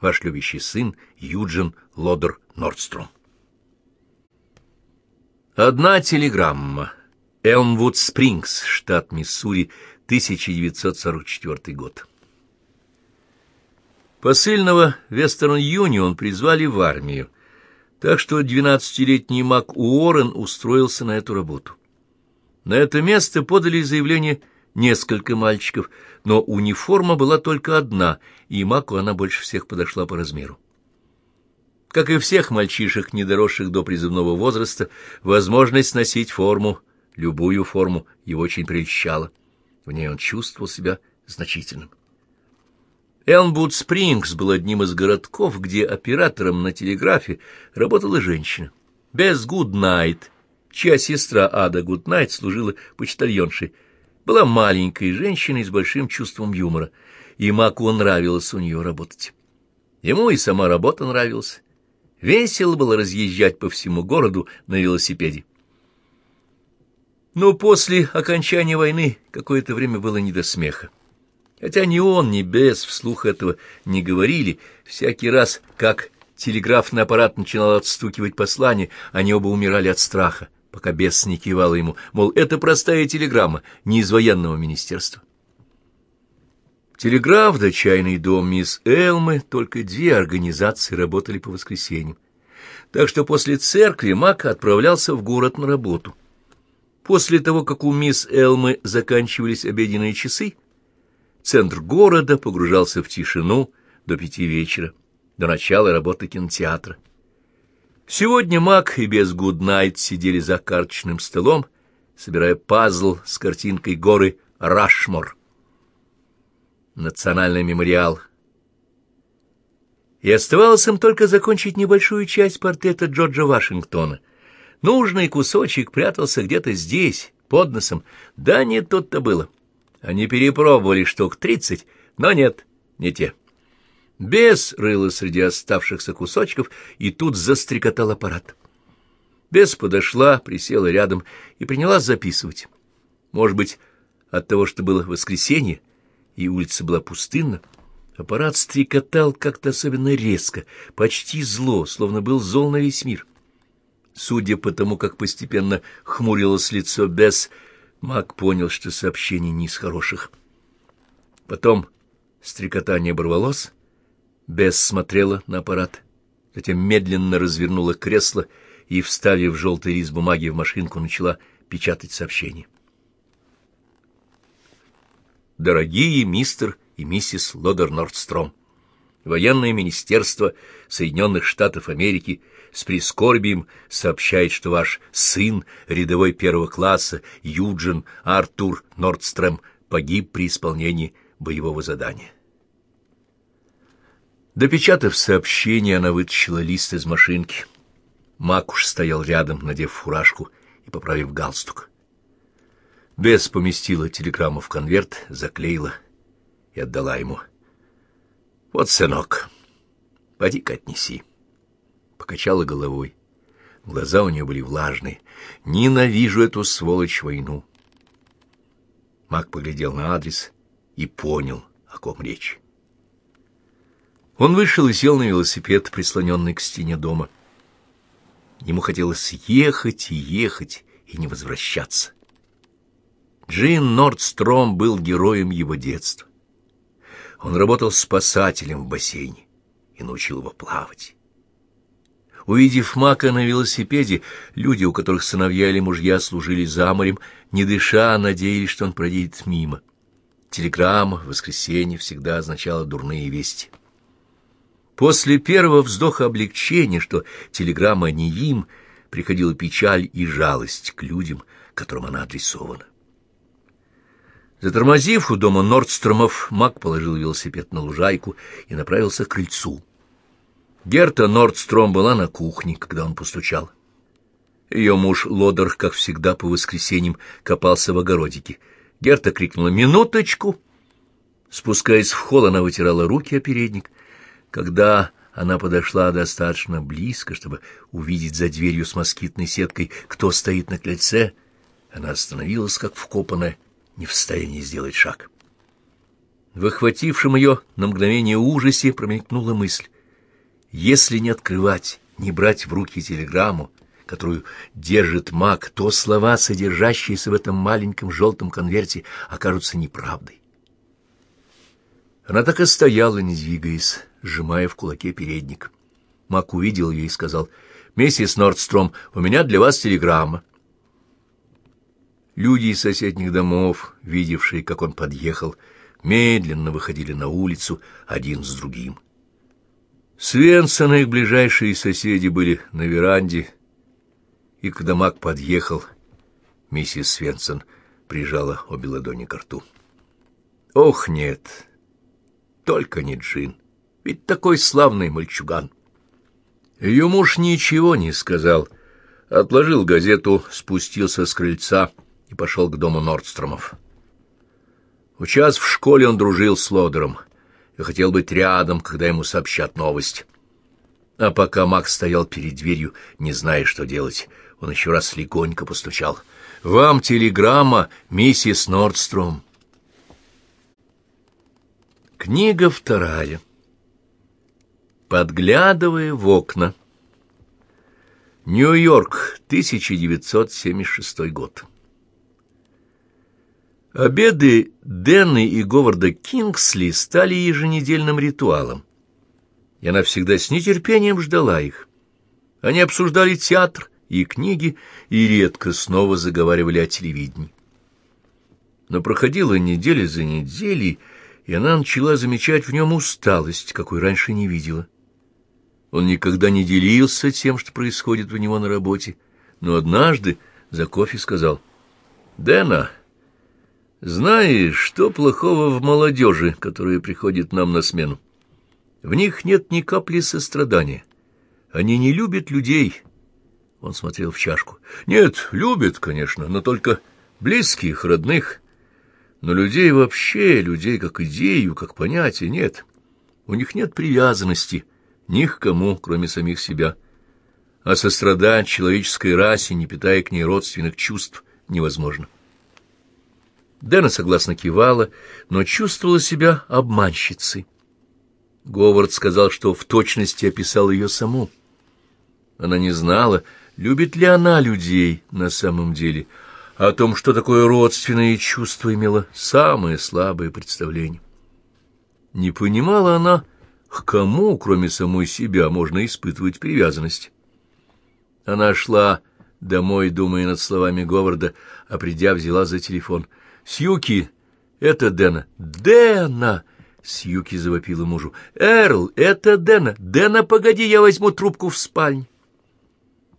Ваш любящий сын Юджин Лодер Нордстром. Одна телеграмма. Элмвуд Спрингс, штат Миссури, 1944 год. Посыльного Вестерн Юнион призвали в армию, так что двенадцатилетний Мак Уоррен устроился на эту работу. На это место подали заявление несколько мальчиков, но униформа была только одна, и Маку она больше всех подошла по размеру. Как и всех мальчишек, не доросших до призывного возраста, возможность носить форму, любую форму, его очень прельщала. В ней он чувствовал себя значительным. Элмвуд Спрингс был одним из городков, где оператором на телеграфе работала женщина. Без Гуднайт, чья сестра Ада Гуднайт служила почтальоншей, была маленькой женщиной с большим чувством юмора, и Маку нравилось у нее работать. Ему и сама работа нравилась. Весело было разъезжать по всему городу на велосипеде. Но после окончания войны какое-то время было не до смеха. Хотя ни он, ни Бес вслух этого не говорили, всякий раз, как телеграфный аппарат начинал отстукивать послание, они оба умирали от страха, пока Бес не кивал ему, мол, это простая телеграмма, не из военного министерства. Телеграф да чайный дом мисс Элмы, только две организации работали по воскресеньям. Так что после церкви Мак отправлялся в город на работу. После того, как у мисс Элмы заканчивались обеденные часы, центр города погружался в тишину до пяти вечера, до начала работы кинотеатра. Сегодня Мак и без Гуднайт сидели за карточным столом, собирая пазл с картинкой горы Рашмор. Национальный мемориал. И оставалось им только закончить небольшую часть портрета Джорджа Вашингтона. Нужный кусочек прятался где-то здесь, под носом. Да не тут-то было. Они перепробовали штук тридцать, но нет, не те. Бес рыла среди оставшихся кусочков, и тут застрекотал аппарат. Бес подошла, присела рядом и принялась записывать. Может быть, от того, что было воскресенье, и улица была пустынна, аппарат стрекотал как-то особенно резко, почти зло, словно был зол на весь мир. Судя по тому, как постепенно хмурилось лицо Бесс, Мак понял, что сообщение не из хороших. Потом стрекотание оборвалось, Бесс смотрела на аппарат, затем медленно развернула кресло и, вставив желтый лист бумаги в машинку, начала печатать сообщение. Дорогие мистер и миссис Лодер Нордстром, Военное министерство Соединенных Штатов Америки с прискорбием сообщает, что ваш сын, рядовой первого класса, Юджин Артур Нордстром, погиб при исполнении боевого задания. Допечатав сообщение, она вытащила лист из машинки. Макуш стоял рядом, надев фуражку и поправив галстук. Бес поместила телеграмму в конверт, заклеила и отдала ему. — Вот, сынок, поди-ка отнеси. Покачала головой. Глаза у нее были влажные. Ненавижу эту сволочь войну. Мак поглядел на адрес и понял, о ком речь. Он вышел и сел на велосипед, прислоненный к стене дома. Ему хотелось ехать и ехать, и не возвращаться. Джин Нордстром был героем его детства. Он работал спасателем в бассейне и научил его плавать. Увидев Мака на велосипеде, люди, у которых сыновья или мужья служили за морем, не дыша, надеялись, что он пройдет мимо. Телеграмма в воскресенье всегда означала дурные вести. После первого вздоха облегчения, что телеграмма не им, приходила печаль и жалость к людям, которым она адресована. Затормозив у дома Нордстромов, Мак положил велосипед на лужайку и направился к крыльцу. Герта Нордстром была на кухне, когда он постучал. Ее муж Лодер, как всегда по воскресеньям, копался в огородике. Герта крикнула «Минуточку!». Спускаясь в холл, она вытирала руки о передник. Когда она подошла достаточно близко, чтобы увидеть за дверью с москитной сеткой, кто стоит на крыльце, она остановилась, как вкопанная, не в состоянии сделать шаг. В охватившем ее на мгновение ужасе промелькнула мысль. Если не открывать, не брать в руки телеграмму, которую держит маг, то слова, содержащиеся в этом маленьком желтом конверте, окажутся неправдой. Она так и стояла, не двигаясь, сжимая в кулаке передник. Мак увидел ее и сказал, «Миссис Нордстром, у меня для вас телеграмма». Люди из соседних домов, видевшие, как он подъехал, медленно выходили на улицу один с другим. Свенсон и их ближайшие соседи были на веранде, и когда Мак подъехал, миссис Свенсон прижала обе ладони к рту. «Ох, нет, только не Джин, ведь такой славный мальчуган!» Ее муж ничего не сказал, отложил газету, спустился с крыльца и пошел к дому Нордстромов. Учас в школе он дружил с Лодером и хотел быть рядом, когда ему сообщат новость. А пока Макс стоял перед дверью, не зная, что делать, он еще раз легонько постучал. «Вам телеграмма, миссис Нордстром». Книга вторая. Подглядывая в окна. Нью-Йорк, 1976 год. Обеды Дэнны и Говарда Кингсли стали еженедельным ритуалом, и она всегда с нетерпением ждала их. Они обсуждали театр и книги, и редко снова заговаривали о телевидении. Но проходила неделя за неделей, и она начала замечать в нем усталость, какой раньше не видела. Он никогда не делился тем, что происходит у него на работе, но однажды за кофе сказал, «Дэна, знаешь, что плохого в молодежи, которая приходит нам на смену? В них нет ни капли сострадания. Они не любят людей». Он смотрел в чашку. «Нет, любят, конечно, но только близких, родных. Но людей вообще, людей как идею, как понятие, нет. У них нет привязанности» ни к кому, кроме самих себя. А сострадать человеческой расе, не питая к ней родственных чувств, невозможно. Дэна согласно кивала, но чувствовала себя обманщицей. Говард сказал, что в точности описал ее саму. Она не знала, любит ли она людей на самом деле, а о том, что такое родственное чувство, имела самое слабое представление. Не понимала она, к кому, кроме самой себя, можно испытывать привязанность? Она шла домой, думая над словами Говарда, а придя, взяла за телефон. «Сьюки, это Дэна». «Дэна!» — Сьюки завопила мужу. «Эрл, это Дэна. Дэна, погоди, я возьму трубку в спальне».